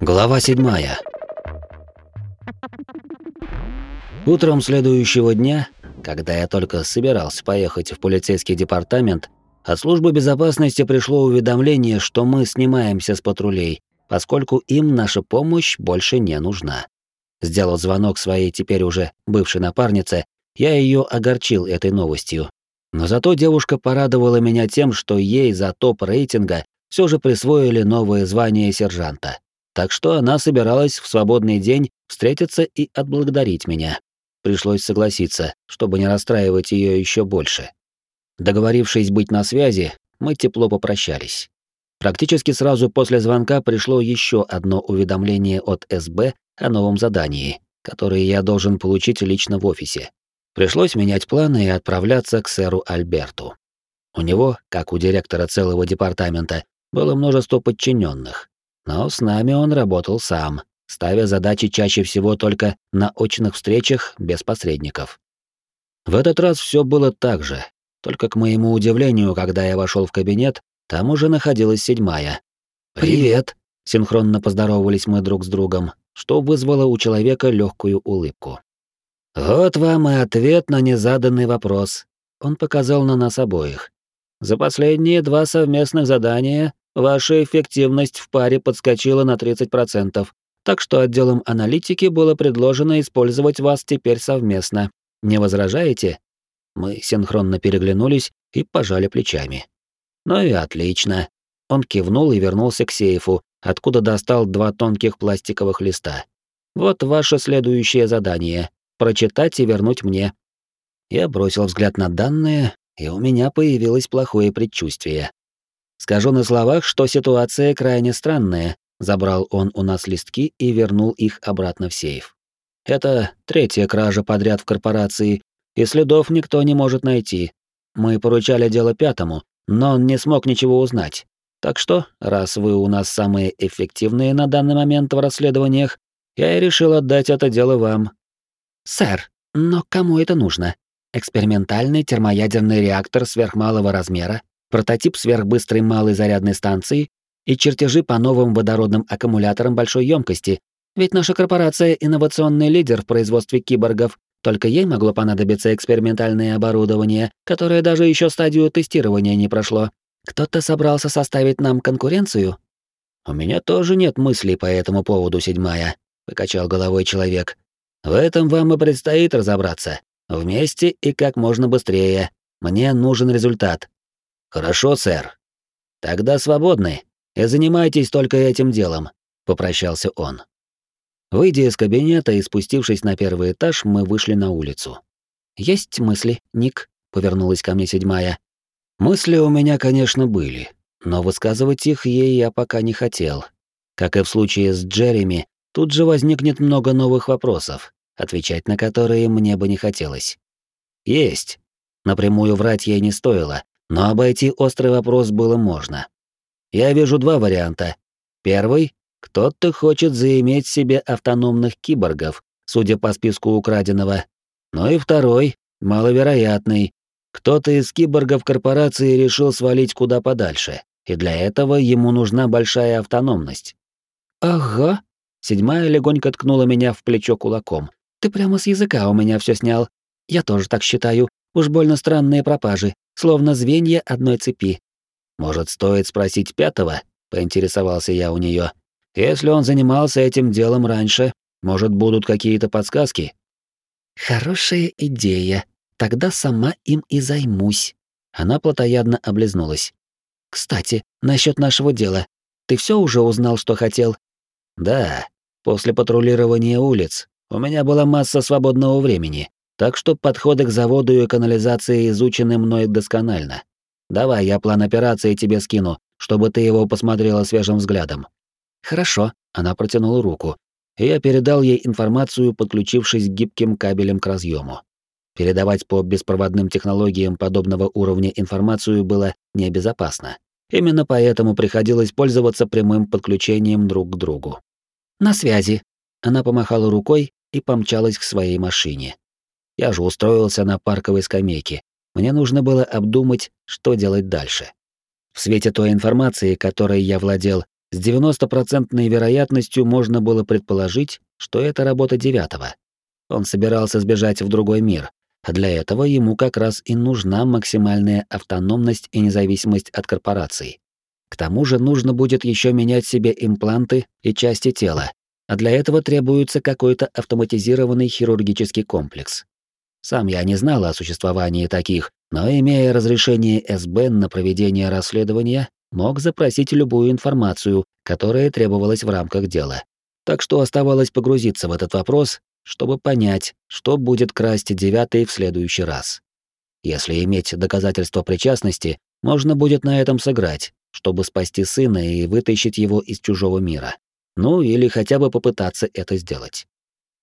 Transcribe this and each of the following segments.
Глава седьмая. Утром следующего дня, когда я только собирался поехать в полицейский департамент, от службы безопасности пришло уведомление, что мы снимаемся с патрулей, поскольку им наша помощь больше не нужна. Сделал звонок своей теперь уже бывшей напарнице, я ее огорчил этой новостью. Но зато девушка порадовала меня тем, что ей за топ рейтинга все же присвоили новое звание сержанта. Так что она собиралась в свободный день встретиться и отблагодарить меня. Пришлось согласиться, чтобы не расстраивать ее еще больше. Договорившись быть на связи, мы тепло попрощались. Практически сразу после звонка пришло еще одно уведомление от СБ о новом задании, которое я должен получить лично в офисе. Пришлось менять планы и отправляться к сэру Альберту. У него, как у директора целого департамента, было множество подчиненных, но с нами он работал сам, ставя задачи чаще всего только на очных встречах без посредников. В этот раз все было так же, только к моему удивлению, когда я вошел в кабинет, там уже находилась седьмая. «Привет!» — синхронно поздоровались мы друг с другом, что вызвало у человека легкую улыбку. «Вот вам и ответ на незаданный вопрос», — он показал на нас обоих. «За последние два совместных задания Ваша эффективность в паре подскочила на 30%, так что отделом аналитики было предложено использовать вас теперь совместно. Не возражаете? Мы синхронно переглянулись и пожали плечами. Ну и отлично. Он кивнул и вернулся к сейфу, откуда достал два тонких пластиковых листа. Вот ваше следующее задание — прочитать и вернуть мне. Я бросил взгляд на данные, и у меня появилось плохое предчувствие. Скажу на словах, что ситуация крайне странная. Забрал он у нас листки и вернул их обратно в сейф. Это третья кража подряд в корпорации, и следов никто не может найти. Мы поручали дело пятому, но он не смог ничего узнать. Так что, раз вы у нас самые эффективные на данный момент в расследованиях, я и решил отдать это дело вам. Сэр, но кому это нужно? Экспериментальный термоядерный реактор сверхмалого размера прототип сверхбыстрой малой зарядной станции и чертежи по новым водородным аккумуляторам большой емкости. Ведь наша корпорация — инновационный лидер в производстве киборгов. Только ей могло понадобиться экспериментальное оборудование, которое даже еще стадию тестирования не прошло. Кто-то собрался составить нам конкуренцию? У меня тоже нет мыслей по этому поводу, седьмая, покачал головой человек. В этом вам и предстоит разобраться. Вместе и как можно быстрее. Мне нужен результат. Хорошо, сэр. Тогда свободны и занимайтесь только этим делом, попрощался он. Выйдя из кабинета и спустившись на первый этаж, мы вышли на улицу. Есть мысли, Ник, повернулась ко мне седьмая. Мысли у меня, конечно, были, но высказывать их ей я пока не хотел. Как и в случае с Джереми, тут же возникнет много новых вопросов, отвечать на которые мне бы не хотелось. Есть. Напрямую врать ей не стоило, но обойти острый вопрос было можно. Я вижу два варианта. Первый — кто-то хочет заиметь себе автономных киборгов, судя по списку украденного. Ну и второй, маловероятный. Кто-то из киборгов корпорации решил свалить куда подальше, и для этого ему нужна большая автономность. «Ага», — седьмая легонько ткнула меня в плечо кулаком. «Ты прямо с языка у меня все снял. Я тоже так считаю. Уж больно странные пропажи словно звенья одной цепи. Может, стоит спросить пятого? Поинтересовался я у нее. Если он занимался этим делом раньше, может, будут какие-то подсказки? Хорошая идея. Тогда сама им и займусь. Она плотоядно облизнулась. Кстати, насчет нашего дела. Ты все уже узнал, что хотел? Да. После патрулирования улиц у меня была масса свободного времени. Так что подходы к заводу и канализации изучены мной досконально. Давай я план операции тебе скину, чтобы ты его посмотрела свежим взглядом. Хорошо, она протянула руку. И я передал ей информацию, подключившись гибким кабелем к разъему. Передавать по беспроводным технологиям подобного уровня информацию было небезопасно. Именно поэтому приходилось пользоваться прямым подключением друг к другу. «На связи!» Она помахала рукой и помчалась к своей машине. Я же устроился на парковой скамейке. Мне нужно было обдумать, что делать дальше. В свете той информации, которой я владел, с 90% вероятностью можно было предположить, что это работа девятого. Он собирался сбежать в другой мир, а для этого ему как раз и нужна максимальная автономность и независимость от корпораций. К тому же нужно будет еще менять себе импланты и части тела, а для этого требуется какой-то автоматизированный хирургический комплекс. Сам я не знал о существовании таких, но имея разрешение СБ на проведение расследования, мог запросить любую информацию, которая требовалась в рамках дела. Так что оставалось погрузиться в этот вопрос чтобы понять, что будет красть девятый в следующий раз. Если иметь доказательства причастности, можно будет на этом сыграть, чтобы спасти сына и вытащить его из чужого мира. Ну или хотя бы попытаться это сделать.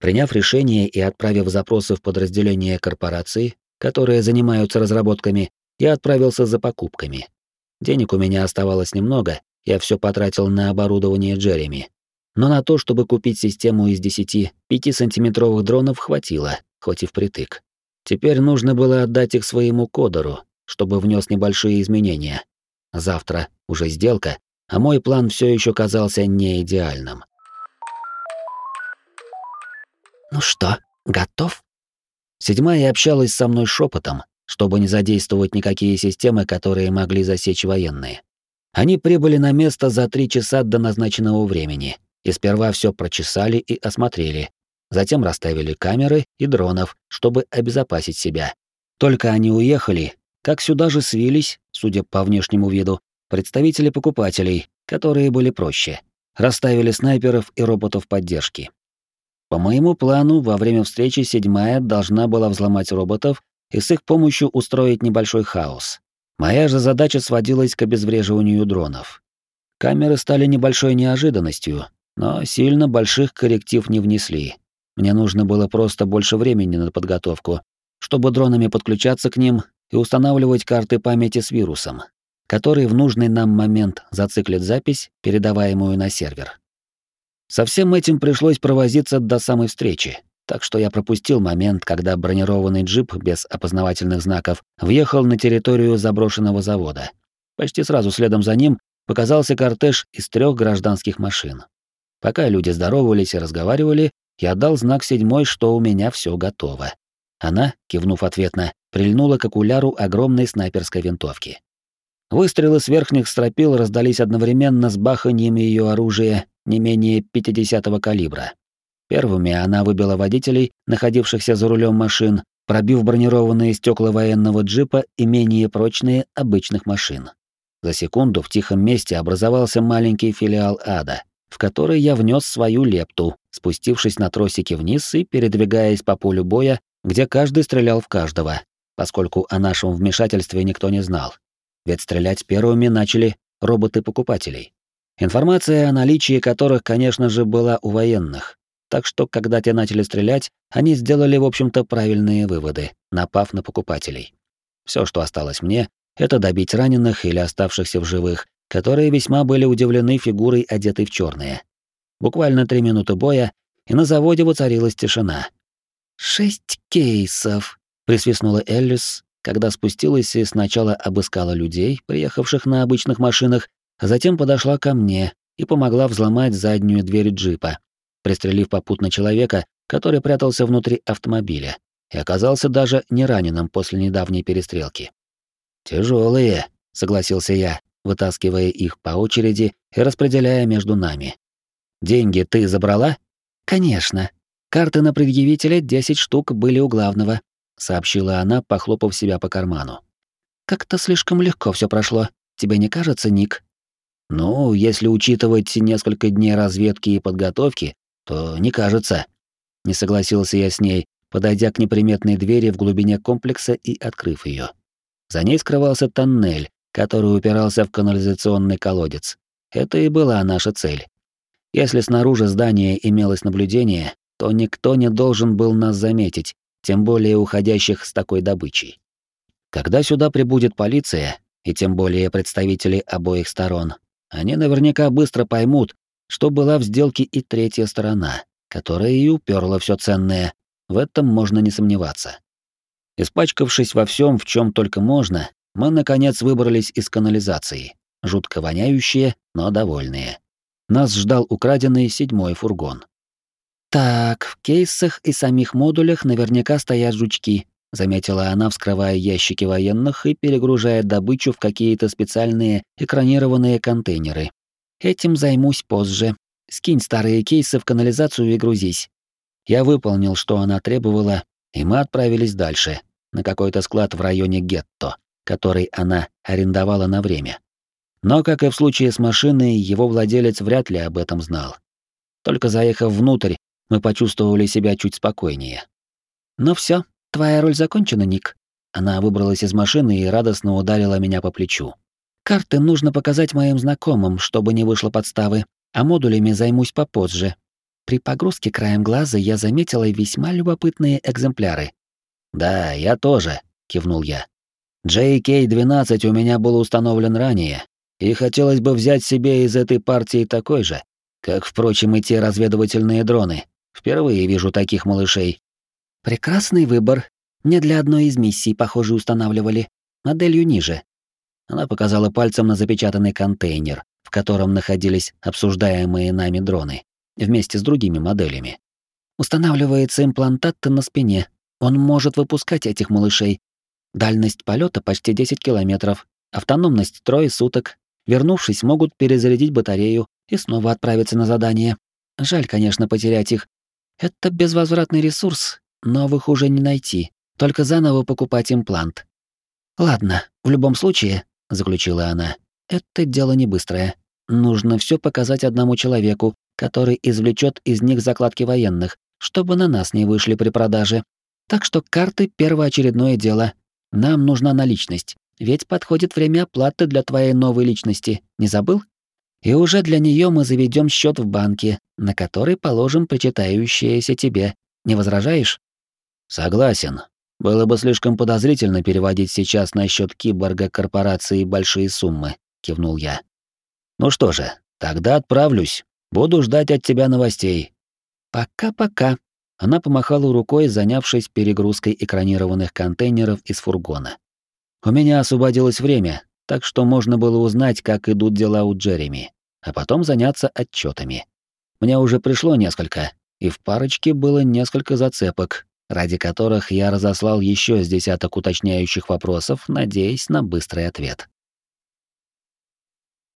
Приняв решение и отправив запросы в подразделение корпорации, которые занимаются разработками, я отправился за покупками. Денег у меня оставалось немного, я все потратил на оборудование Джереми, но на то, чтобы купить систему из 10 5-сантиметровых дронов хватило, хоть и впритык. Теперь нужно было отдать их своему кодеру, чтобы внес небольшие изменения. Завтра уже сделка, а мой план все еще казался не идеальным. «Ну что, готов?» Седьмая общалась со мной шепотом, чтобы не задействовать никакие системы, которые могли засечь военные. Они прибыли на место за три часа до назначенного времени — и сперва все прочесали и осмотрели, затем расставили камеры и дронов, чтобы обезопасить себя. Только они уехали, как сюда же свились, судя по внешнему виду, представители покупателей, которые были проще. Расставили снайперов и роботов поддержки. По моему плану, во время встречи седьмая должна была взломать роботов и с их помощью устроить небольшой хаос. Моя же задача сводилась к обезвреживанию дронов. Камеры стали небольшой неожиданностью, но сильно больших корректив не внесли. Мне нужно было просто больше времени на подготовку, чтобы дронами подключаться к ним и устанавливать карты памяти с вирусом, который в нужный нам момент зациклит запись, передаваемую на сервер. Со всем этим пришлось провозиться до самой встречи, так что я пропустил момент, когда бронированный джип без опознавательных знаков въехал на территорию заброшенного завода. Почти сразу следом за ним показался кортеж из трех гражданских машин. Пока люди здоровались и разговаривали, я дал знак седьмой, что у меня все готово. Она, кивнув ответно, прильнула к окуляру огромной снайперской винтовки. Выстрелы с верхних стропил раздались одновременно с баханьем ее оружия не менее 50-го калибра. Первыми она выбила водителей, находившихся за рулем машин, пробив бронированные стекла военного джипа и менее прочные обычных машин. За секунду в тихом месте образовался маленький филиал ада, в который я внес свою лепту, спустившись на тросики вниз и передвигаясь по полю боя, где каждый стрелял в каждого, поскольку о нашем вмешательстве никто не знал. Ведь стрелять первыми начали роботы покупателей. Информация о наличии которых, конечно же, была у военных. Так что, когда те начали стрелять, они сделали, в общем-то, правильные выводы, напав на покупателей. Все, что осталось мне, это добить раненых или оставшихся в живых которые весьма были удивлены фигурой, одетой в черное. Буквально три минуты боя, и на заводе воцарилась тишина. «Шесть кейсов», — присвистнула Эллис, когда спустилась и сначала обыскала людей, приехавших на обычных машинах, а затем подошла ко мне и помогла взломать заднюю дверь джипа, пристрелив попутно человека, который прятался внутри автомобиля и оказался даже не раненым после недавней перестрелки. Тяжелые, согласился я, вытаскивая их по очереди и распределяя между нами. «Деньги ты забрала?» «Конечно. Карты на предъявителя 10 штук были у главного», — сообщила она, похлопав себя по карману. «Как-то слишком легко все прошло. Тебе не кажется, Ник?» «Ну, если учитывать несколько дней разведки и подготовки, то не кажется». Не согласился я с ней, подойдя к неприметной двери в глубине комплекса и открыв ее. За ней скрывался тоннель, который упирался в канализационный колодец. Это и была наша цель. Если снаружи здания имелось наблюдение, то никто не должен был нас заметить, тем более уходящих с такой добычей. Когда сюда прибудет полиция, и тем более представители обоих сторон, они наверняка быстро поймут, что была в сделке и третья сторона, которая и уперла все ценное. В этом можно не сомневаться. Испачкавшись во всем, в чем только можно, мы, наконец, выбрались из канализации. жутко воняющие, но довольные. Нас ждал украденный седьмой фургон. «Так, в кейсах и самих модулях наверняка стоят жучки», заметила она, вскрывая ящики военных и перегружая добычу в какие-то специальные экранированные контейнеры. «Этим займусь позже. Скинь старые кейсы в канализацию и грузись». Я выполнил, что она требовала, и мы отправились дальше, на какой-то склад в районе гетто, который она арендовала на время. Но, как и в случае с машиной, его владелец вряд ли об этом знал. Только заехав внутрь, мы почувствовали себя чуть спокойнее. «Ну все, твоя роль закончена, Ник». Она выбралась из машины и радостно ударила меня по плечу. «Карты нужно показать моим знакомым, чтобы не вышло подставы, а модулями займусь попозже. При погрузке краем глаза я заметила весьма любопытные экземпляры. «Да, я тоже», — кивнул я. JK-12 у меня был установлен ранее, и хотелось бы взять себе из этой партии такой же, как, впрочем, и те разведывательные дроны. Впервые вижу таких малышей. Прекрасный выбор. Мне для одной из миссий, похоже, устанавливали. Моделью ниже. Она показала пальцем на запечатанный контейнер, в котором находились обсуждаемые нами дроны, вместе с другими моделями. Устанавливается имплантат на спине. Он может выпускать этих малышей. Дальность полета почти 10 километров, автономность трое суток. Вернувшись, могут перезарядить батарею и снова отправиться на задание. Жаль, конечно, потерять их. Это безвозвратный ресурс, новых уже не найти, только заново покупать имплант. Ладно, в любом случае, заключила она, это дело не быстрое. Нужно все показать одному человеку, который извлечет из них закладки военных, чтобы на нас не вышли при продаже. Так что карты — первоочередное дело. Нам нужна наличность, ведь подходит время оплаты для твоей новой личности, не забыл? И уже для нее мы заведем счет в банке, на который положим причитающееся тебе. Не возражаешь? Согласен. Было бы слишком подозрительно переводить сейчас на счет киборга корпорации большие суммы, кивнул я. Ну что же, тогда отправлюсь. Буду ждать от тебя новостей. Пока-пока. Она помахала рукой, занявшись перегрузкой экранированных контейнеров из фургона. У меня освободилось время, так что можно было узнать, как идут дела у Джереми, а потом заняться отчетами. Мне уже пришло несколько, и в парочке было несколько зацепок, ради которых я разослал еще с десяток уточняющих вопросов, надеясь на быстрый ответ.